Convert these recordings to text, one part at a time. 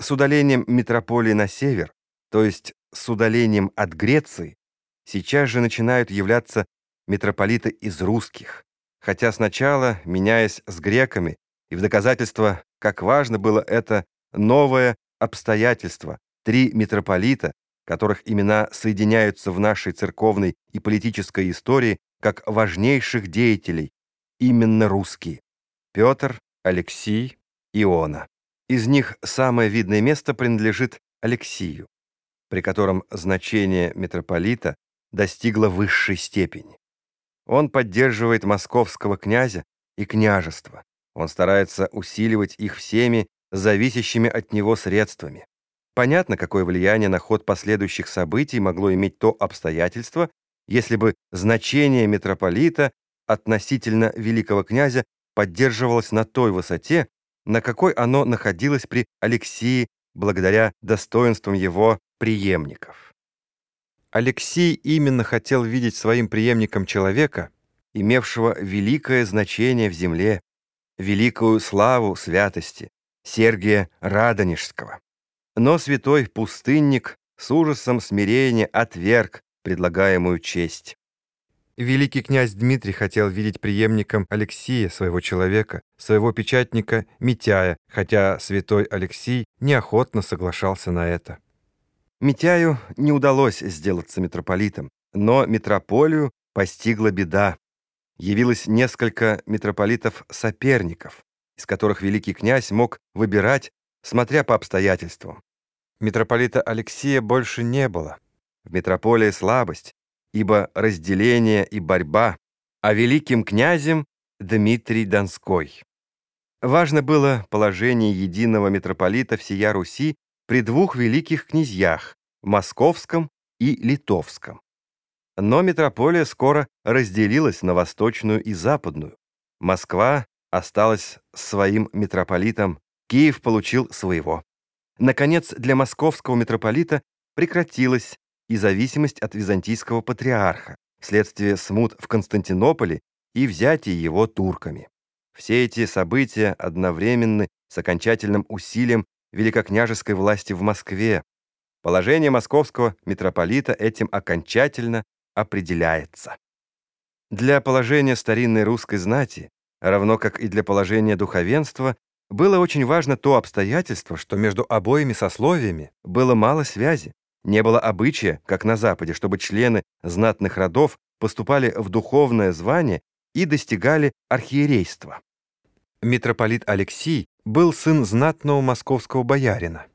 С удалением метрополии на север, то есть с удалением от Греции, сейчас же начинают являться митрополиты из русских, хотя сначала, меняясь с греками, и в доказательство, как важно было это новое обстоятельство, три митрополита, которых имена соединяются в нашей церковной и политической истории как важнейших деятелей, именно русские – Петр, Алексий, Иона. Из них самое видное место принадлежит Алексию, при котором значение митрополита достигло высшей степени. Он поддерживает московского князя и княжество. Он старается усиливать их всеми зависящими от него средствами. Понятно, какое влияние на ход последующих событий могло иметь то обстоятельство, если бы значение митрополита относительно великого князя поддерживалось на той высоте, на какой оно находилось при Алексии благодаря достоинствам его преемников. Алексий именно хотел видеть своим преемником человека, имевшего великое значение в земле, великую славу святости, Сергия Радонежского. Но святой пустынник с ужасом смирения отверг предлагаемую честь. Великий князь Дмитрий хотел видеть преемником Алексия, своего человека, своего печатника Митяя, хотя святой Алексий неохотно соглашался на это. Митяю не удалось сделаться митрополитом, но митрополию постигла беда. Явилось несколько митрополитов-соперников, из которых великий князь мог выбирать, смотря по обстоятельствам. Митрополита Алексия больше не было. В митрополии слабость, ибо разделение и борьба, а великим князем Дмитрий Донской. Важно было положение единого митрополита всея Руси при двух великих князьях – Московском и Литовском. Но митрополия скоро разделилась на восточную и западную. Москва осталась своим митрополитом, Киев получил своего. Наконец, для московского митрополита прекратилась и зависимость от византийского патриарха, вследствие смут в Константинополе и взятия его турками. Все эти события одновременны с окончательным усилием великокняжеской власти в Москве. Положение московского митрополита этим окончательно определяется. Для положения старинной русской знати, равно как и для положения духовенства, было очень важно то обстоятельство, что между обоими сословиями было мало связи, не было обычая, как на Западе, чтобы члены знатных родов поступали в духовное звание и достигали архиерейства. Митрополит Алексий был сын знатного московского боярина.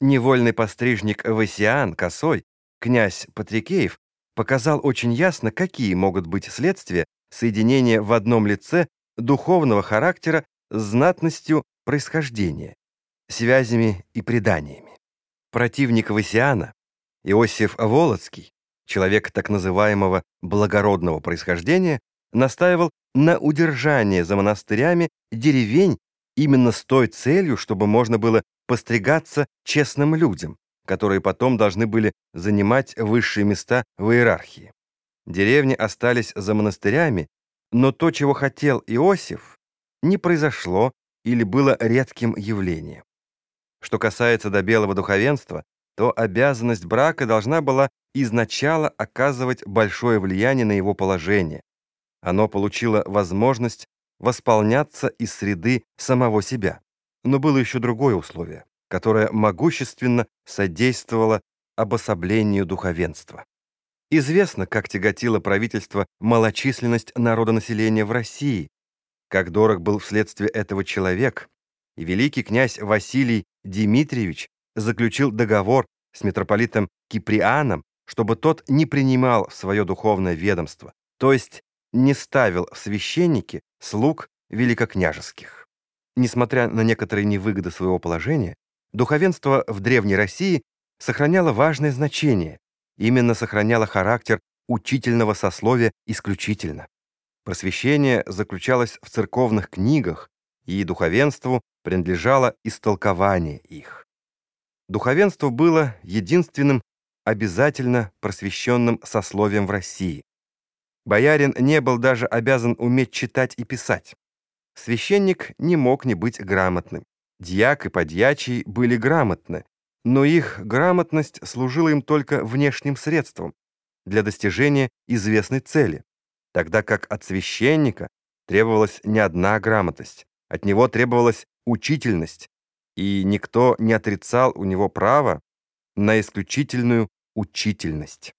Невольный пострижник Васиан Косой, князь Патрикеев, показал очень ясно, какие могут быть следствия соединения в одном лице духовного характера с знатностью происхождения, связями и преданиями. Противник Васиана, Иосиф Волоцкий, человек так называемого благородного происхождения, настаивал на удержании за монастырями деревень именно с той целью, чтобы можно было постригаться честным людям, которые потом должны были занимать высшие места в иерархии. Деревни остались за монастырями, но то, чего хотел Иосиф, не произошло или было редким явлением. Что касается до белого духовенства, то обязанность брака должна была изначально оказывать большое влияние на его положение. Оно получило возможность восполняться из среды самого себя. Но было еще другое условие, которое могущественно содействовало обособлению духовенства. Известно, как тяготило правительство малочисленность народонаселения в России, как дорог был вследствие этого человек, и великий князь Василий Дмитриевич заключил договор с митрополитом Киприаном, чтобы тот не принимал в свое духовное ведомство, то есть не ставил в священники слуг великокняжеских. Несмотря на некоторые невыгоды своего положения, духовенство в Древней России сохраняло важное значение, именно сохраняло характер учительного сословия исключительно. Просвещение заключалось в церковных книгах, и духовенству принадлежало истолкование их. Духовенство было единственным обязательно просвещенным сословием в России. Боярин не был даже обязан уметь читать и писать. Священник не мог не быть грамотным. Дьяк и подьячий были грамотны, но их грамотность служила им только внешним средством для достижения известной цели, тогда как от священника требовалась не одна грамотность, от него требовалась учительность, и никто не отрицал у него права на исключительную учительность.